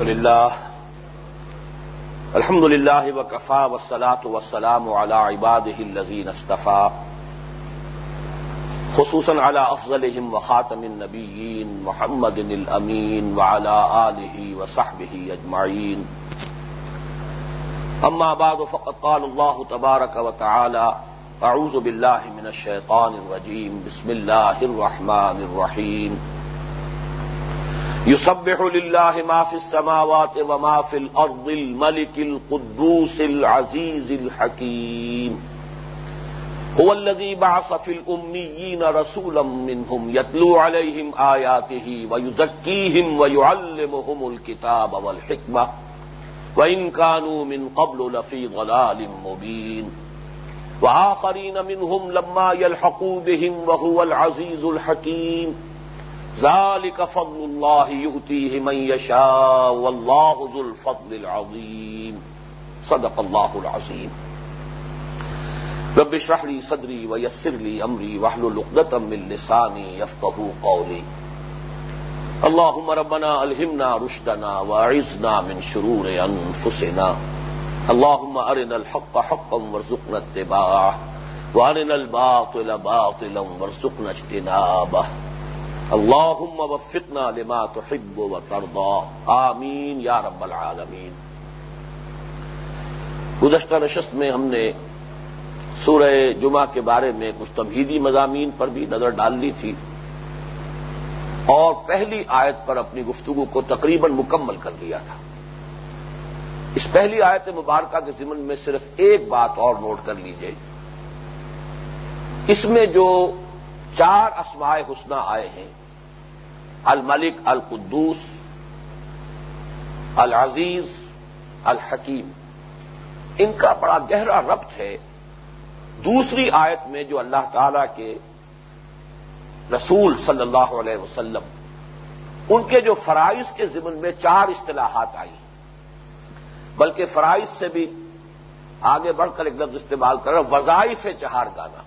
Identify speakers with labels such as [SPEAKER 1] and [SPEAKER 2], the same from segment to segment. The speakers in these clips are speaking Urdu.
[SPEAKER 1] لله الحمد لله وكفى والصلاه والسلام على عباده الذين اصطفى خصوصا على افضلهم وخاتم النبيين محمد الامين وعلى اله وصحبه اجمعين اما بعد فقد قال الله تبارك وتعالى اعوذ بالله من الشيطان الرجيم بسم الله الرحمن الرحيم يسبح لله ما في السماوات وما في الأرض الملك القدوس العزيز الحكيم هو الذي بعث في الأميين رسولا منهم يتلو عليهم آياته ويزكيهم ويعلمهم الكتاب والحكمة وإن كانوا من قبل لفي ظلال مبين وآخرين منهم لما يلحقوا بهم وهو العزيز الحكيم ذالک فضل اللہ یؤتیہ من یشاء واللہ ذو الفضل العظیم صدق اللہ العظیم رب اشرح لی صدری ویسر لی امری واحلل عقدۃ من لسانی یفقهوا قولی اللهم ربنا الہمنا رشدنا واعذنا من شرور انفسنا اللهم ارنا الحق حقا وارزقنا اتباعه وارنا الباطل باطلا وارزقنا اجتنابه لما تحب آمین یا رب العالمین گزشتہ نشست میں ہم نے سورہ جمعہ کے بارے میں کچھ تمہیدی مضامین پر بھی نظر ڈال لی تھی اور پہلی آیت پر اپنی گفتگو کو تقریباً مکمل کر لیا تھا اس پہلی آیت مبارکہ کے ضمن میں صرف ایک بات اور نوٹ کر لیجئے اس میں جو چار اسمائے حسنہ آئے ہیں الملک القدوس العزیز الحکیم ان کا بڑا گہرا ربط ہے دوسری آیت میں جو اللہ تعالی کے رسول صلی اللہ علیہ وسلم ان کے جو فرائض کے ضمن میں چار اصطلاحات آئی بلکہ فرائض سے بھی آگے بڑھ کر ایک لفظ استعمال کر رہا وظائف چہار گانا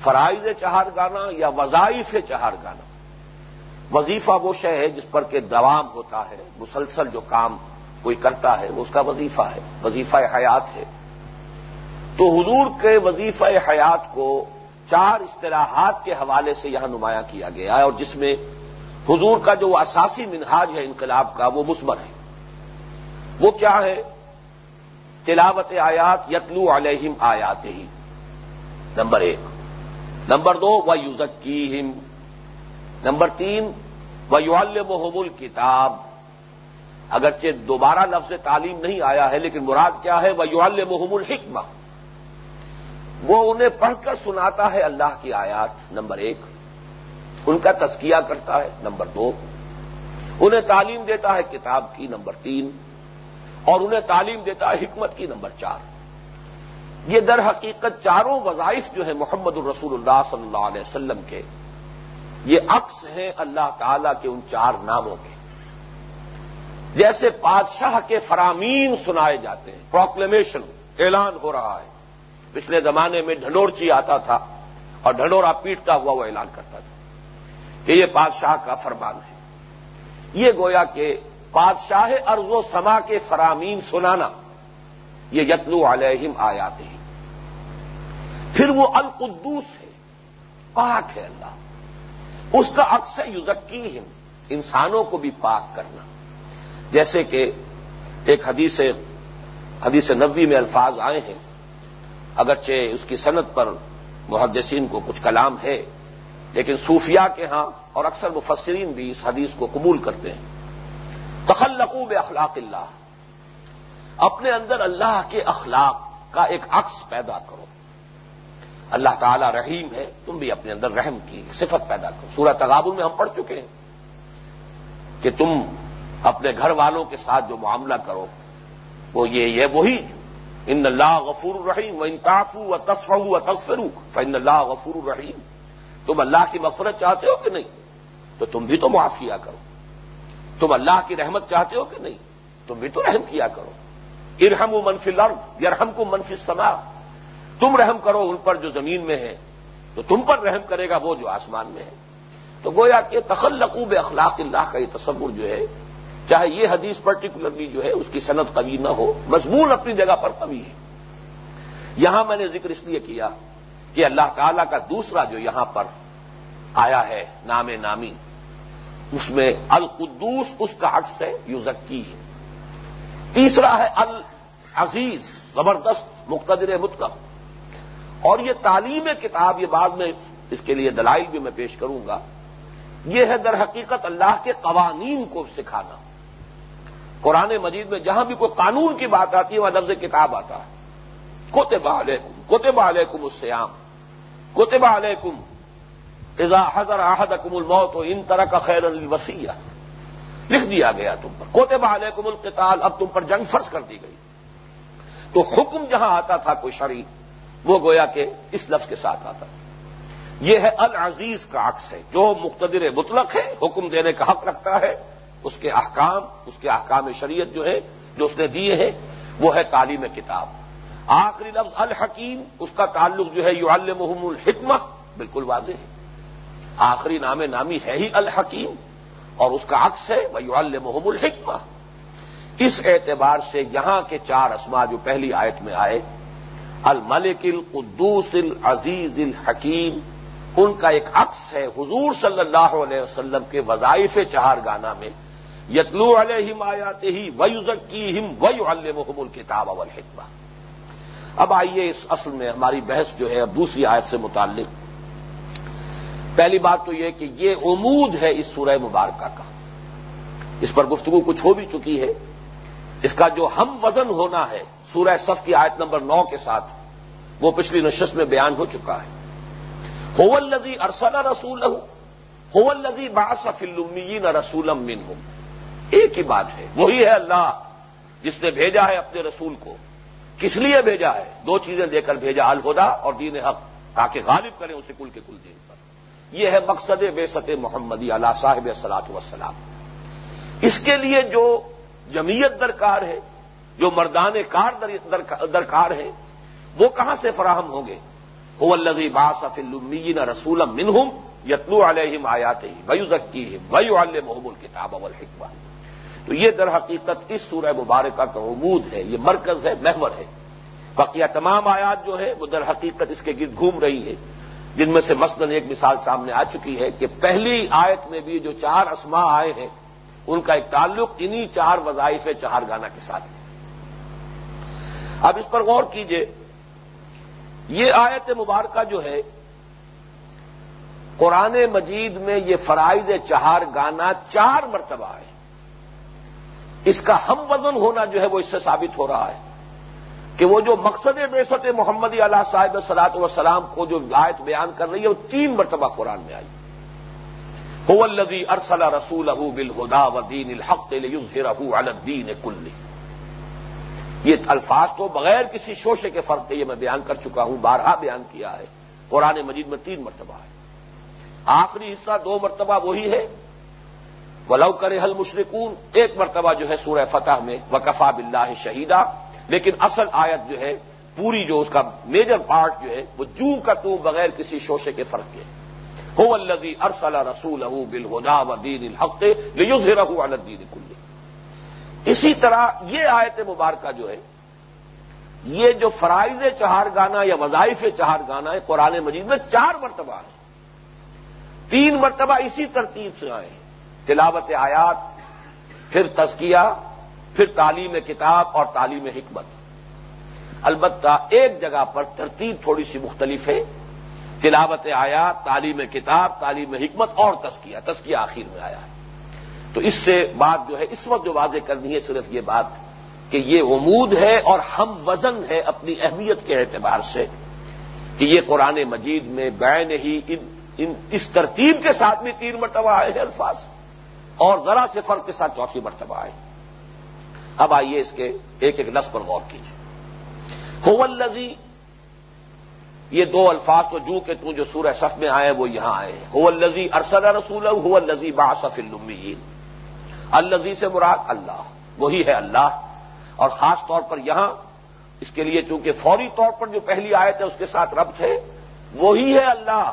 [SPEAKER 1] فرائض چہار گانا یا وظائف چہار گانا وظیفہ وہ شے ہے جس پر کہ دوام ہوتا ہے مسلسل جو کام کوئی کرتا ہے وہ اس کا وظیفہ ہے وظیفہ حیات ہے تو حضور کے وظیفہ حیات کو چار اصطلاحات کے حوالے سے یہاں نمایاں کیا گیا ہے اور جس میں حضور کا جو اساسی منہاج ہے انقلاب کا وہ مثمر ہے وہ کیا ہے تلاوت آیات یتلو علیہم آیات ہی نمبر ایک نمبر دو وہ یوزک کی نمبر تین ویول الکتاب کتاب اگرچہ دوبارہ لفظ تعلیم نہیں آیا ہے لیکن مراد کیا ہے ویول محم الحکم وہ انہیں پڑھ کر سناتا ہے اللہ کی آیات نمبر ایک ان کا تسکیہ کرتا ہے نمبر دو انہیں تعلیم دیتا ہے کتاب کی نمبر تین اور انہیں تعلیم دیتا ہے حکمت کی نمبر چار یہ در حقیقت چاروں وظائف جو ہے محمد الرسول اللہ صلی اللہ علیہ وسلم کے یہ عکس ہے اللہ تعالی کے ان چار ناموں کے جیسے بادشاہ کے فرامین سنائے جاتے ہیں پروکلمیشن اعلان ہو رہا ہے پچھلے زمانے میں ڈھنڈورچی آتا تھا اور ڈھنڈورا پیٹتا ہوا وہ اعلان کرتا تھا کہ یہ بادشاہ کا فرمان ہے یہ گویا کہ بادشاہ ارض و سما کے فرامین سنانا یہ یتنو علیہم آیات ہی ہیں پھر وہ القدوس ہے پاک ہے اللہ اس کا اکثر یزکی انسانوں کو بھی پاک کرنا جیسے کہ ایک حدیث حدیث نبوی میں الفاظ آئے ہیں اگرچہ اس کی صنعت پر محدثین کو کچھ کلام ہے لیکن صوفیہ کے ہاں اور اکثر مفسرین بھی اس حدیث کو قبول کرتے ہیں تخلقو بے اخلاق اللہ اپنے اندر اللہ کے اخلاق کا ایک عکس پیدا کرو اللہ تعالی رحیم ہے تم بھی اپنے اندر رحم کی صفت پیدا کرو سورہ تغابل میں ہم پڑھ چکے ہیں کہ تم اپنے گھر والوں کے ساتھ جو معاملہ کرو وہ یہ وہی ان اللہ غفور الرحیم و ان و تصف تصفرو فا فن اللہ غفور الرحیم تم اللہ کی مفرت چاہتے ہو کہ نہیں تو تم بھی تو معاف کیا کرو تم اللہ کی رحمت چاہتے ہو کہ نہیں تم بھی تو رحم کیا کرو ارحم و منفی لفظ یرحم کو منفی سما تم رحم کرو ان پر جو زمین میں ہے تو تم پر رحم کرے گا وہ جو آسمان میں ہے تو گویا کہ تخلقوب اخلاق اللہ کا یہ تصور جو ہے چاہے یہ حدیث پرٹیکولرلی جو ہے اس کی صنعت قوی نہ ہو مضمون اپنی جگہ پر قوی ہے یہاں میں نے ذکر اس لیے کیا کہ اللہ تعالی کا دوسرا جو یہاں پر آیا ہے نام نامی اس میں القدوس اس کا اکس ہے یوزکی ہے تیسرا ہے العزیز زبردست مقتدر مطلب اور یہ تعلیم کتاب یہ بعد میں اس کے لیے دلائل بھی میں پیش کروں گا یہ ہے در حقیقت اللہ کے قوانین کو سکھانا قرآن مجید میں جہاں بھی کوئی قانون کی بات آتی ہے وہاں لفظ کتاب آتا ہے کوتبہ کوتبہ اذا حضر احدکم الموت و ان طرح کا خیر السین لکھ دیا گیا تم پر کوتبہ علیکم القتال اب تم پر جنگ فرض کر دی گئی تو حکم جہاں آتا تھا کوئی شریف وہ گویا کہ اس لفظ کے ساتھ آتا یہ ہے العزیز کا عکس ہے جو مقتدر مطلق ہے حکم دینے کا حق رکھتا ہے اس کے احکام اس کے احکام شریعت جو ہے جو اس نے دیے ہیں وہ ہے تعلیم کتاب آخری لفظ الحکیم اس کا تعلق جو ہے یو المحم الحکمت بالکل واضح ہے آخری نام نامی ہے ہی الحکیم اور اس کا عکس ہے وہ یو المحم الحکم اس اعتبار سے یہاں کے چار اسما جو پہلی آیت میں آئے الملک القدوس العزیز الحکیم ان کا ایک عکس ہے حضور صلی اللہ علیہ وسلم کے وظائف چہار گانا میں یتلو علیہم آیات ہی وئی ویو اللہ الکتاب تاب اب آئیے اس اصل میں ہماری بحث جو ہے اب دوسری آیت سے متعلق پہلی بات تو یہ کہ یہ عمود ہے اس سورہ مبارکہ کا اس پر گفتگو کچھ ہو بھی چکی ہے اس کا جو ہم وزن ہونا ہے سورہ صف کی آیت نمبر نو کے ساتھ وہ پچھلی نشست میں بیان ہو چکا ہے ہوول نذی ارسلہ رسول ہوں ہوزی باس افلین رسول مین ایک ہی بات ہے وہی ہے اللہ جس نے بھیجا ہے اپنے رسول کو کس لیے بھیجا ہے دو چیزیں دے کر بھیجا الہدا اور دین حق تاکہ غالب کریں اسے کل کے کل دین پر یہ ہے مقصد بے ست محمدی اللہ صاحب السلط وسلام اس کے لیے جو جمعیت درکار ہے جو مردان کار درکار ہیں وہ کہاں سے فراہم ہوں گے ہو الزی با صف المین رسول منہم یتنو علیہم آیات ہی ذکی ہم وی الحب اول حکمہ تو یہ در حقیقت اس سورہ مبارکہ کا عمود ہے یہ مرکز ہے محور ہے بقیہ تمام آیات جو ہے وہ در حقیقت اس کے گرد گھوم رہی ہے جن میں سے مثلاً ایک مثال سامنے آ چکی ہے کہ پہلی آیت میں بھی جو چار اسما آئے ہیں ان کا ایک تعلق انہی چار وظائف چہار گانا کے ساتھ ہے اب اس پر غور کیجئے یہ آیت مبارکہ جو ہے قرآن مجید میں یہ فرائض چہار گانا چار مرتبہ ہے اس کا ہم وزن ہونا جو ہے وہ اس سے ثابت ہو رہا ہے کہ وہ جو مقصد بے سط محمد اللہ صاحب صلاحت وسلام کو جو آیت بیان کر رہی ہے وہ تین مرتبہ قرآن میں آئی ہو ارسلہ رسول الحق رحو الدین کل یہ الفاظ تو بغیر کسی شوشے کے فرق کے یہ میں بیان کر چکا ہوں بارہ بیان کیا ہے قرآن مجید میں تین مرتبہ ہے آخری حصہ دو مرتبہ وہی ہے ولو کرے حل مشرقون ایک مرتبہ جو ہے سورہ فتح میں وقفا بلّہ شہیدہ لیکن اصل آیت جو ہے پوری جو اس کا میجر پارٹ جو ہے وہ جو کا تو بغیر کسی شوشے کے فرق کے ہو پہ ارسلہ رسول و دین الحق یوز رو الدین کل اسی طرح یہ آیت مبارکہ جو ہے یہ جو فرائض چہار گانا یا وظائف چہار گانا ہے قرآن مجید میں چار مرتبہ ہے تین مرتبہ اسی ترتیب سے آئے تلاوت آیات پھر تسکیہ پھر تعلیم کتاب اور تعلیم حکمت البتہ ایک جگہ پر ترتیب تھوڑی سی مختلف ہے تلاوت آیات تعلیم کتاب تعلیم حکمت اور تسکیہ تسکیہ آخر میں آیا ہے تو اس سے بات جو ہے اس وقت جو واضح کرنی ہے صرف یہ بات کہ یہ امود ہے اور ہم وزن ہے اپنی اہمیت کے اعتبار سے کہ یہ قرآن مجید میں بین ہی ان, ان اس ترتیب کے ساتھ بھی تین مرتبہ آئے ہیں الفاظ اور ذرا سے فرق کے ساتھ چوتھی مرتبہ آئے اب آئیے اس کے ایک ایک لفظ پر غور کیجیے ہوزی یہ دو الفاظ تو جو کہ تم جو سورہ صف میں آئے وہ یہاں آئے ہوزی ارسلہ رسول الزی باسف المین الزی سے مراد اللہ وہی ہے اللہ اور خاص طور پر یہاں اس کے لیے چونکہ فوری طور پر جو پہلی آئے تھے اس کے ساتھ رب تھے وہی ہے اللہ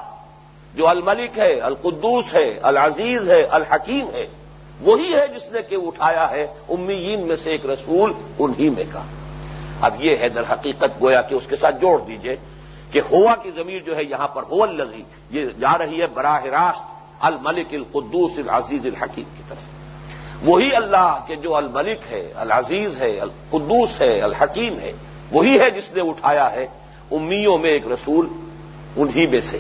[SPEAKER 1] جو الملک ہے القدوس ہے العزیز ہے الحکیم ہے وہی ہے جس نے کہ اٹھایا ہے امیین میں سے ایک رسول انہی میں کا اب یہ ہے در حقیقت گویا کہ اس کے ساتھ جوڑ دیجئے کہ ہوا کی زمیر جو ہے یہاں پر ہو الزی یہ جا رہی ہے براہ راست الملک القدوس العزیز الحکیم کی طرف وہی اللہ کے جو الملک ہے العزیز ہے القدوس ہے الحکیم ہے وہی ہے جس نے اٹھایا ہے امیوں میں ایک رسول انہی میں سے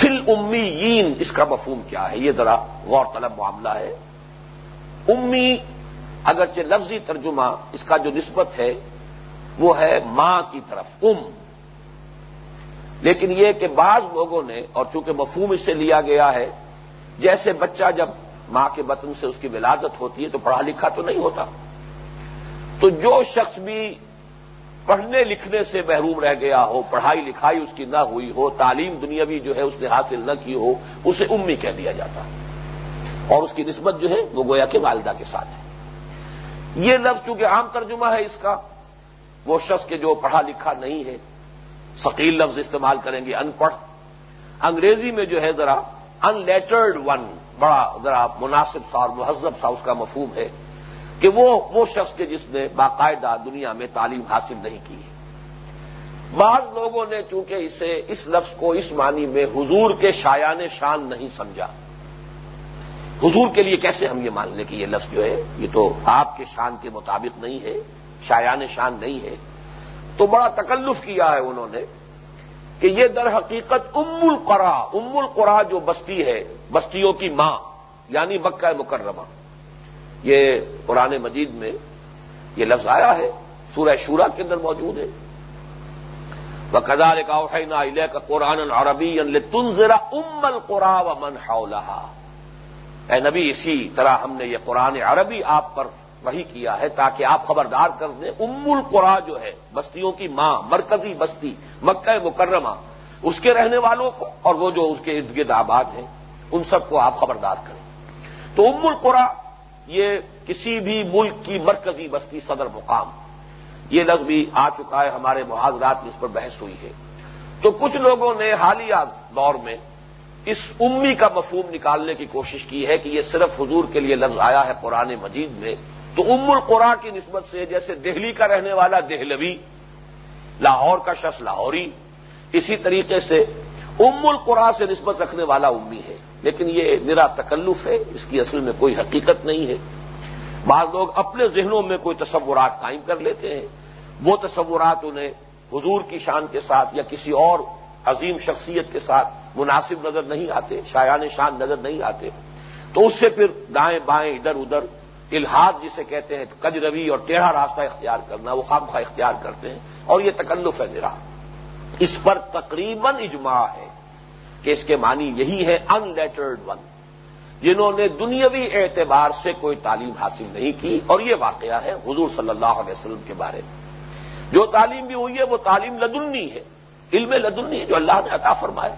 [SPEAKER 1] فل امی اس کا مفہوم کیا ہے یہ ذرا غور طلب معاملہ ہے امی اگرچہ لفظی ترجمہ اس کا جو نسبت ہے وہ ہے ماں کی طرف ام لیکن یہ کہ بعض لوگوں نے اور چونکہ مفہوم اس سے لیا گیا ہے جیسے بچہ جب ماں کے بطن سے اس کی ولادت ہوتی ہے تو پڑھا لکھا تو نہیں ہوتا تو جو شخص بھی پڑھنے لکھنے سے محروم رہ گیا ہو پڑھائی لکھائی اس کی نہ ہوئی ہو تعلیم دنیاوی جو ہے اس نے حاصل نہ کی ہو اسے امی کہہ دیا جاتا اور اس کی نسبت جو ہے وہ گویا کے والدہ کے ساتھ ہے یہ لفظ چونکہ عام ترجمہ ہے اس کا وہ شخص کے جو پڑھا لکھا نہیں ہے ثقیل لفظ استعمال کریں گے ان پڑھ انگریزی میں جو ہے ذرا ان لیٹرڈ ون بڑا ذرا مناسب تھا اور مہذب تھا اس کا مفہوم ہے کہ وہ شخص کے جس نے باقاعدہ دنیا میں تعلیم حاصل نہیں کی بعض لوگوں نے چونکہ اسے اس لفظ کو اس معنی میں حضور کے شایان شان نہیں سمجھا حضور کے لیے کیسے ہم یہ مان لیں کہ یہ لفظ جو ہے یہ تو آپ کے شان کے مطابق نہیں ہے شایان شان نہیں ہے تو بڑا تکلف کیا ہے انہوں نے کہ یہ در حقیقت ام القرا ام القرا جو بستی ہے بستیوں کی ماں یعنی مکہ مکرمہ یہ قرآن مجید میں یہ لفظ آیا ہے سورہ شورا کے اندر موجود ہے وہ قدار کا قرآن عربی تنظیرا ام الق قرآ و اے نبی اسی طرح ہم نے یہ قرآن عربی آپ پر وہی کیا ہے تاکہ آپ خبردار کر دیں ام القرا جو ہے بستیوں کی ماں مرکزی بستی مکہ مکرمہ اس کے رہنے والوں کو اور وہ جو اس کے ارد گرد آباد ہیں ان سب کو آپ خبردار کریں تو ام القرا یہ کسی بھی ملک کی مرکزی بستی صدر مقام یہ لفظ بھی آ چکا ہے ہمارے محاذرات میں اس پر بحث ہوئی ہے تو کچھ لوگوں نے حالیہ دور میں اس امی کا مفہوم نکالنے کی کوشش کی ہے کہ یہ صرف حضور کے لیے لفظ آیا ہے قرآن مجید میں تو ام القرا کی نسبت سے جیسے دہلی کا رہنے والا دہلوی لاہور کا شخص لاہوری اسی طریقے سے ام القرا سے نسبت رکھنے والا امی ہے لیکن یہ نرا تکلف ہے اس کی اصل میں کوئی حقیقت نہیں ہے بعض لوگ اپنے ذہنوں میں کوئی تصورات قائم کر لیتے ہیں وہ تصورات انہیں حضور کی شان کے ساتھ یا کسی اور عظیم شخصیت کے ساتھ مناسب نظر نہیں آتے شایان شان نظر نہیں آتے تو اس سے پھر دائیں بائیں ادھر ادھر الحاد جسے کہتے ہیں کجروی اور ٹیڑھا راستہ اختیار کرنا وہ خام خواہ اختیار کرتے ہیں اور یہ تکلف ہے نرا اس پر تقریباً اجماع ہے کہ اس کے معنی یہی ہے ان لیٹرڈ ون جنہوں نے دنیاوی اعتبار سے کوئی تعلیم حاصل نہیں کی اور یہ واقعہ ہے حضور صلی اللہ علیہ وسلم کے بارے میں جو تعلیم بھی ہوئی ہے وہ تعلیم لدنی ہے علم لدنی ہے جو اللہ نے عطا فرمایا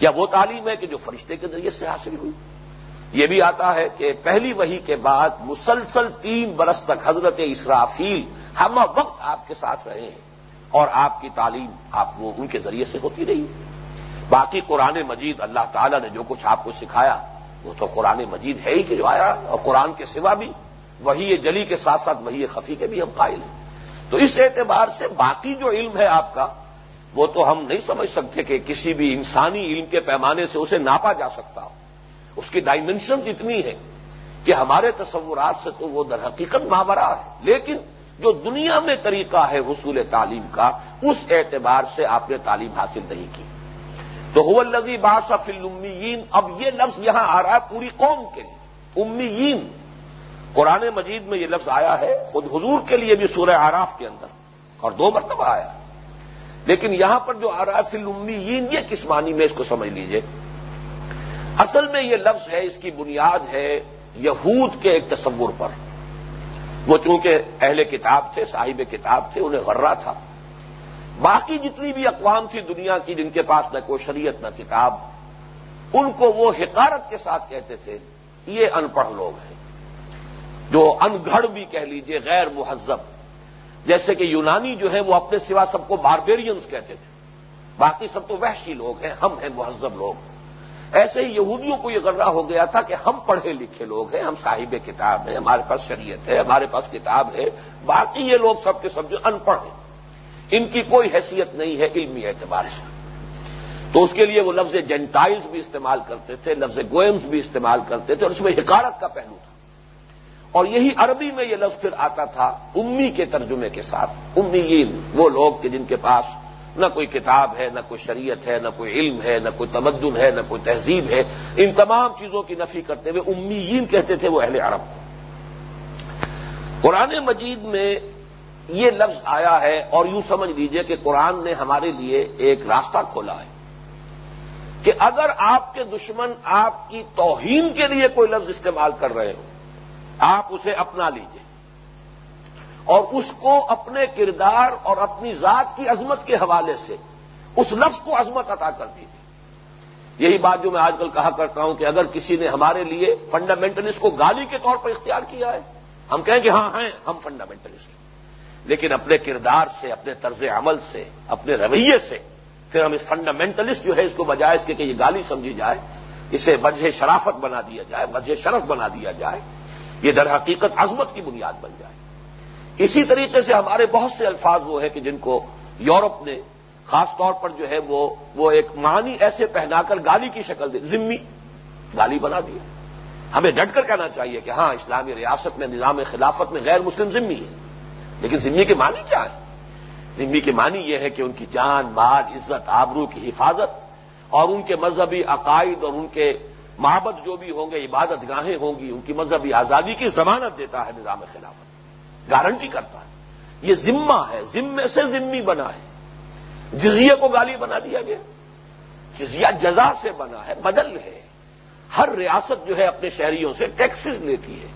[SPEAKER 1] یا وہ تعلیم ہے کہ جو فرشتے کے ذریعے سے حاصل ہوئی یہ بھی آتا ہے کہ پہلی وہی کے بعد مسلسل تین برس تک حضرت اسرافیل ہم وقت آپ کے ساتھ رہے ہیں اور آپ کی تعلیم آپ ان کے ذریعے سے ہوتی رہی باقی قرآن مجید اللہ تعالیٰ نے جو کچھ آپ کو سکھایا وہ تو قرآن مجید ہے ہی کہ جو آیا اور قرآن کے سوا بھی وہی یہ جلی کے ساتھ ساتھ وہی خفی کے بھی ہم قائل ہیں تو اس اعتبار سے باقی جو علم ہے آپ کا وہ تو ہم نہیں سمجھ سکتے کہ کسی بھی انسانی علم کے پیمانے سے اسے ناپا جا سکتا ہو اس کی ڈائمینشنز اتنی ہے کہ ہمارے تصورات سے تو وہ در حقیقت ماورا ہے لیکن جو دنیا میں طریقہ ہے حصول تعلیم کا اس اعتبار سے آپ نے تعلیم حاصل نہیں کی تو ہوزی بادشاہ فل امی اب یہ لفظ یہاں آ رہا ہے پوری قوم کے لیے امیین قرآن مجید میں یہ لفظ آیا ہے خود حضور کے لیے بھی سورہ آراف کے اندر اور دو مرتبہ آیا لیکن یہاں پر جو آ رہا ہے فل امیین یہ کس معنی میں اس کو سمجھ لیجئے اصل میں یہ لفظ ہے اس کی بنیاد ہے یہود کے ایک تصور پر وہ چونکہ اہل کتاب تھے صاحب کتاب تھے انہیں غرہ تھا باقی جتنی بھی اقوام تھی دنیا کی جن کے پاس نہ کوئی شریعت نہ کتاب ان کو وہ حکارت کے ساتھ کہتے تھے یہ ان پڑھ لوگ ہیں جو ان گھڑ بھی کہہ لیجئے غیر مہذب جیسے کہ یونانی جو ہے وہ اپنے سوا سب کو باربیرینز کہتے تھے باقی سب تو وحشی لوگ ہیں ہم ہیں مہذب لوگ ایسے ہی یہودیوں کو یہ غرہ ہو گیا تھا کہ ہم پڑھے لکھے لوگ ہیں ہم صاحب کتاب ہیں ہمارے پاس شریعت ہے ہمارے پاس کتاب ہے باقی یہ لوگ سب کے سب جو ان پڑھ ہیں ان کی کوئی حیثیت نہیں ہے علمی اعتبار سے تو اس کے لیے وہ لفظ جینٹائلز بھی استعمال کرتے تھے لفظ گوئمز بھی استعمال کرتے تھے اور اس میں حکارت کا پہلو تھا اور یہی عربی میں یہ لفظ پھر آتا تھا امی کے ترجمے کے ساتھ امی وہ لوگ کہ جن کے پاس نہ کوئی کتاب ہے نہ کوئی شریعت ہے نہ کوئی علم ہے نہ کوئی تمدن ہے نہ کوئی تہذیب ہے ان تمام چیزوں کی نفی کرتے ہوئے امیین کہتے تھے وہ اہل عرب کو قرآن مجید میں یہ لفظ آیا ہے اور یوں سمجھ لیجئے کہ قرآن نے ہمارے لیے ایک راستہ کھولا ہے کہ اگر آپ کے دشمن آپ کی توہین کے لیے کوئی لفظ استعمال کر رہے ہو آپ اسے اپنا لیجئے اور اس کو اپنے کردار اور اپنی ذات کی عظمت کے حوالے سے اس لفظ کو عظمت عطا کر دیجیے یہی بات جو میں آج کل کہا کرتا ہوں کہ اگر کسی نے ہمارے لیے فنڈامنٹلسٹ کو گالی کے طور پر اختیار کیا ہے ہم کہیں کہ ہاں ہیں ہم فنڈامنٹلسٹ لیکن اپنے کردار سے اپنے طرز عمل سے اپنے رویے سے پھر ہم اس فنڈامنٹلسٹ جو ہے اس کو بجائے اس کے کہ یہ گالی سمجھی جائے اسے وجہ شرافت بنا دیا جائے وجہ شرف بنا دیا جائے یہ در حقیقت عظمت کی بنیاد بن جائے اسی طریقے سے ہمارے بہت سے الفاظ وہ ہیں کہ جن کو یورپ نے خاص طور پر جو ہے وہ وہ ایک معنی ایسے پہنا کر گالی کی شکل دے ذمی گالی بنا دیا ہمیں ڈٹ کر کہنا چاہیے کہ ہاں اسلامی ریاست میں نظام خلافت میں غیر مسلم ذمی ہے لیکن ذمہ کے معنی کیا ہے ذمہ کے معنی یہ ہے کہ ان کی جان مال عزت آبرو کی حفاظت اور ان کے مذہبی عقائد اور ان کے محبت جو بھی ہوں گے عبادت گاہیں ہوں گی ان کی مذہبی آزادی کی ضمانت دیتا ہے نظام خلافت گارنٹی کرتا ہے یہ ذمہ ہے ذمے سے ذمہ بنا ہے جزیہ کو گالی بنا دیا گیا جزیہ جزا سے بنا ہے بدل ہے ہر ریاست جو ہے اپنے شہریوں سے ٹیکسز لیتی ہے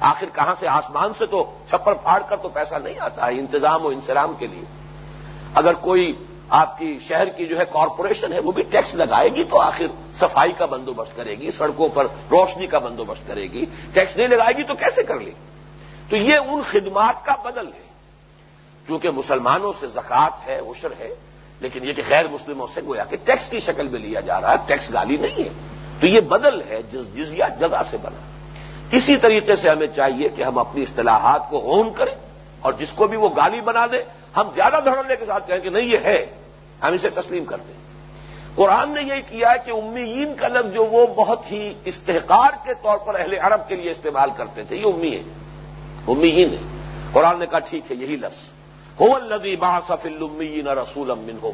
[SPEAKER 1] آخر کہاں سے آسمان سے تو چھپر پھاڑ کر تو پیسہ نہیں آتا ہے انتظام و انسلام کے لیے اگر کوئی آپ کی شہر کی جو ہے کارپوریشن ہے وہ بھی ٹیکس لگائے گی تو آخر صفائی کا بندوبست کرے گی سڑکوں پر روشنی کا بندوبست کرے گی ٹیکس نہیں لگائے گی تو کیسے کر لے تو یہ ان خدمات کا بدل ہے چونکہ مسلمانوں سے زکات ہے عشر ہے لیکن یہ کہ غیر مسلموں سے گویا کہ ٹیکس کی شکل میں لیا جا رہا ہے ٹیکس گالی نہیں ہے تو یہ بدل ہے جزیا جگہ سے بنا اسی طریقے سے ہمیں چاہیے کہ ہم اپنی اصطلاحات کو اون کریں اور جس کو بھی وہ گالی بنا دے ہم زیادہ دھڑنے کے ساتھ کہیں کہ نہیں یہ ہے ہم اسے تسلیم کر دیں قرآن نے یہ کیا کہ امیین کا لفظ جو وہ بہت ہی استحکار کے طور پر اہل عرب کے لیے استعمال کرتے تھے یہ امی ہے امیین ہے قرآن نے کہا ٹھیک ہے یہی لفظ ہو الزیبا سفیل اور رسول امن ہو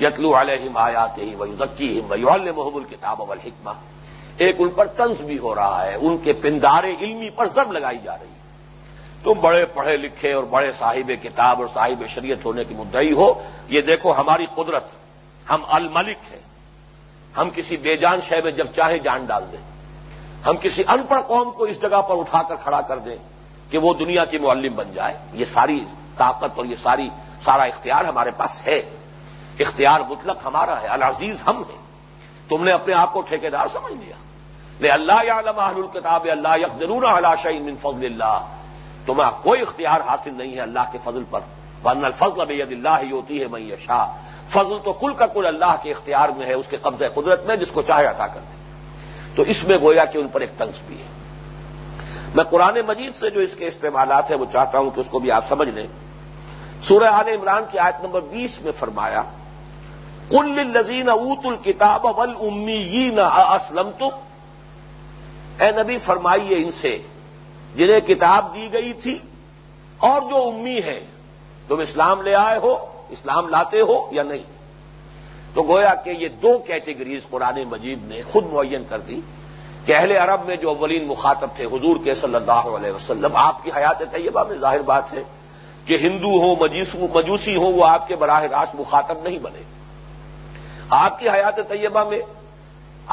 [SPEAKER 1] یتلو علیہم آیات ہی ہم اللہ محب اول الحکمہ ایک ان پر تنز بھی ہو رہا ہے ان کے پندارے علمی پر ضرب لگائی جا رہی ہے تم بڑے پڑھے لکھے اور بڑے صاحب کتاب اور صاحب شریعت ہونے کی مدعی ہو یہ دیکھو ہماری قدرت ہم الملک ہیں ہم کسی بے جان شہ میں جب چاہے جان ڈال دیں ہم کسی ان پڑھ قوم کو اس جگہ پر اٹھا کر کھڑا کر دیں کہ وہ دنیا کی معلم بن جائے یہ ساری طاقت اور یہ ساری سارا اختیار ہمارے پاس ہے اختیار مطلق ہمارا ہے العزیز ہم ہیں تم نے اپنے آپ کو ٹھیکیدار سمجھ لیا اللہ الکتاب اللہ من فضل اللہ میں کوئی اختیار حاصل نہیں ہے اللہ کے فضل پر ورنہ اللہ ہوتی ہے میں شاہ فضل تو کل کا کل اللہ کے اختیار میں ہے اس کے قبضہ قدرت میں جس کو چاہے عطا کر دے تو اس میں گویا کہ ان پر ایک تنس بھی ہے میں قرآن مجید سے جو اس کے استعمالات ہیں وہ چاہتا ہوں کہ اس کو بھی آپ سمجھ لیں سورہ آل عمران کی آیت نمبر بیس میں فرمایا کل لذین اوت الکتاب امی اسلم اے نبی فرمائیے ان سے جنہیں کتاب دی گئی تھی اور جو امی ہے تم اسلام لے آئے ہو اسلام لاتے ہو یا نہیں تو گویا کہ یہ دو کیٹیگریز قرآن مجید نے خود معین کر دی کہ اہل عرب میں جو اولین مخاطب تھے حضور کے صلی اللہ علیہ وسلم آپ کی حیات طیبہ میں ظاہر بات ہے کہ ہندو ہوں مجوسی ہوں وہ آپ کے براہ راست مخاطب نہیں بنے آپ کی حیات طیبہ میں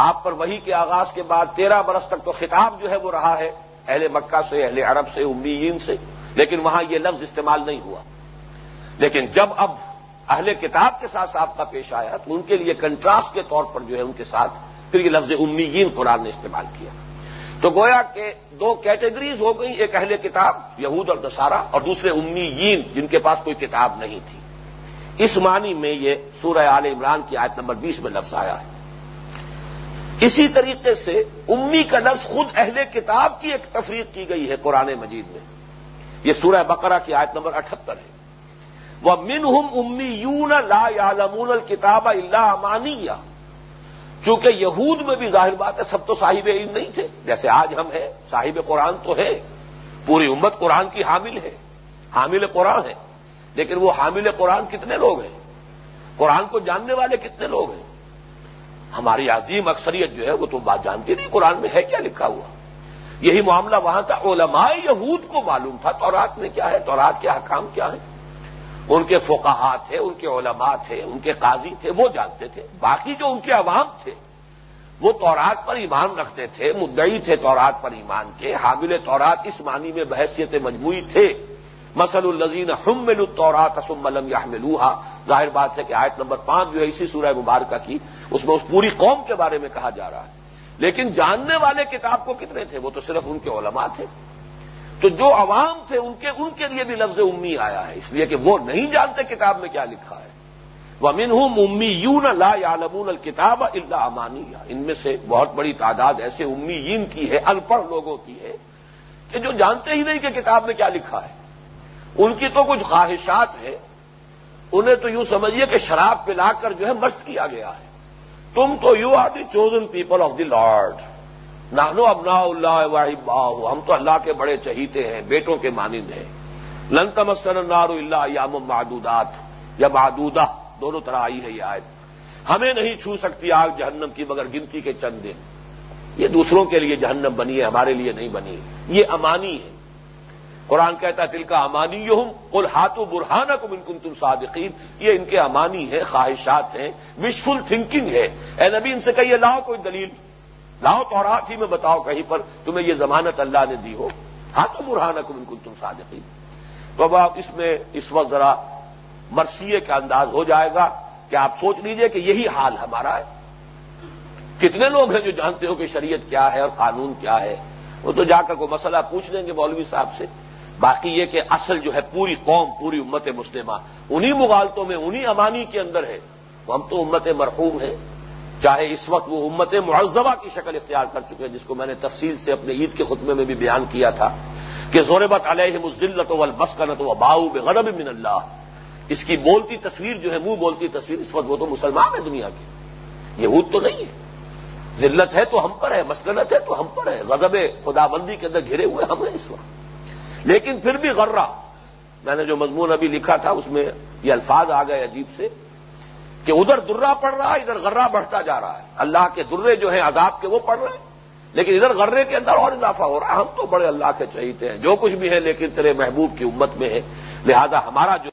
[SPEAKER 1] آپ پر وہی کے آغاز کے بعد تیرہ برس تک تو خطاب جو ہے وہ رہا ہے اہل مکہ سے اہل عرب سے امیین سے لیکن وہاں یہ لفظ استعمال نہیں ہوا لیکن جب اب اہل کتاب کے ساتھ آپ کا پیش آیا تو ان کے لیے کنٹراسٹ کے طور پر جو ہے ان کے ساتھ پھر یہ لفظ امیین قرآن نے استعمال کیا تو گویا کہ دو کیٹیگریز ہو گئی ایک اہل کتاب یہود اور دسارا اور دوسرے امیین جن کے پاس کوئی کتاب نہیں تھی اس معنی میں یہ سورہ آل عمران کی آیت نمبر بیس میں لفظ آیا ہے اسی طریقے سے امی کا لفظ خود اہل کتاب کی ایک تفریق کی گئی ہے قرآن مجید میں یہ سورہ بقرہ کی آیت نمبر اٹھتر ہے وہ من ہم امی یون لا یامون الکتاب اللہ امانیہ چونکہ یہود میں بھی ظاہر بات ہے سب تو صاحب علم نہیں تھے جیسے آج ہم ہیں صاحب قرآن تو ہے پوری امت قرآن کی حامل ہے حامل قرآن ہے لیکن وہ حامل قرآن کتنے لوگ ہیں قرآن کو جاننے والے کتنے لوگ ہیں ہماری عظیم اکثریت جو ہے وہ تم بات جانتی نہیں قرآن میں ہے کیا لکھا ہوا یہی معاملہ وہاں تھا علماء یہود کو معلوم تھا تورات میں کیا ہے تورات کے حکام کیا ہے ان کے تھے ان کے علماء تھے ان کے قاضی تھے وہ جانتے تھے باقی جو ان کے عوام تھے وہ تورات پر ایمان رکھتے تھے مدعی تھے تورات پر ایمان کے حامل تورات اس معنی میں بحثیت مجموعی تھے مسل الزین الطورات اسم ملم یا ظاہر بات ہے کہ آیت نمبر پانچ جو ہے اسی سورہ مبارکہ کی اس میں اس پوری قوم کے بارے میں کہا جا رہا ہے لیکن جاننے والے کتاب کو کتنے تھے وہ تو صرف ان کے علماء تھے تو جو عوام تھے ان کے ان کے لیے بھی لفظ امی آیا ہے اس لیے کہ وہ نہیں جانتے کتاب میں کیا لکھا ہے وہ منہ ہوں امی یون لا یا لمون الکتاب اللہ امانی ان میں سے بہت بڑی تعداد ایسے امی کی ہے ان پڑھ لوگوں کی ہے کہ جو جانتے ہی نہیں کہ کتاب میں کیا لکھا ہے ان کی تو کچھ خواہشات ہیں انہیں تو یوں سمجھیے کہ شراب پلا کر جو ہے مست کیا گیا ہے تم تو you are the chosen people of the lord نانو ابنا اللہ واحب ہم تو اللہ کے بڑے چہیتے ہیں بیٹوں کے مانند ہیں لن اللہ یام معدودات یا معدودہ دونوں طرح آئی ہے یہ آیت ہمیں نہیں چھو سکتی آگ جہنم کی مگر گنتی کے چند دن یہ دوسروں کے لیے جہنم بنی ہے ہمارے لیے نہیں بنی یہ امانی ہے قرآن کہتا ہے دل کا امانی یہ ہوں ہاتھ و برہانہ کو بالکل تم صادقین یہ ان کے امانی ہے خواہشات ہیں وشفل تھنکنگ ہے اے نبی ان سے کہیے لاؤ کوئی دلیل لاؤ تو ہی میں بتاؤ کہیں پر تمہیں یہ ضمانت اللہ نے دی ہو و برہانہ کو بالکل تم صادقین تو آپ اس میں اس وقت ذرا مرثیے کا انداز ہو جائے گا کہ آپ سوچ لیجئے کہ یہی حال ہمارا ہے کتنے لوگ ہیں جو جانتے ہو کہ شریعت کیا ہے اور قانون کیا ہے وہ تو جا کر کوئی مسئلہ پوچھ لیں گے مولوی صاحب سے باقی یہ کہ اصل جو ہے پوری قوم پوری امت مسلمہ انہی مغالطوں میں انہی امانی کے اندر ہے ہم تو امت مرحوم ہیں چاہے اس وقت وہ امت معذبہ کی شکل اختیار کر چکے ہیں جس کو میں نے تفصیل سے اپنے عید کے خطبے میں بھی بیان کیا تھا کہ زور علیہ علیہ و البسکنت و باؤ غذب من اللہ اس کی بولتی تصویر جو ہے منہ بولتی تصویر اس وقت وہ تو مسلمان ہے دنیا کے یہود تو نہیں ہے ذلت ہے تو ہم پر ہے مسکنت ہے تو ہم پر ہے غضب خدا بندی کے اندر گھرے ہوئے ہم ہیں اس وقت لیکن پھر بھی غرہ میں نے جو مضمون ابھی لکھا تھا اس میں یہ الفاظ آ گئے عجیب سے کہ ادھر درہ پڑ رہا ہے ادھر غرہ بڑھتا جا رہا ہے اللہ کے درے جو ہیں عذاب کے وہ پڑ رہے ہیں لیکن ادھر غرے کے اندر اور اضافہ ہو رہا ہے ہم تو بڑے اللہ کے چہیتے ہیں جو کچھ بھی ہے لیکن تیرے محبوب کی امت میں ہے لہذا ہمارا جو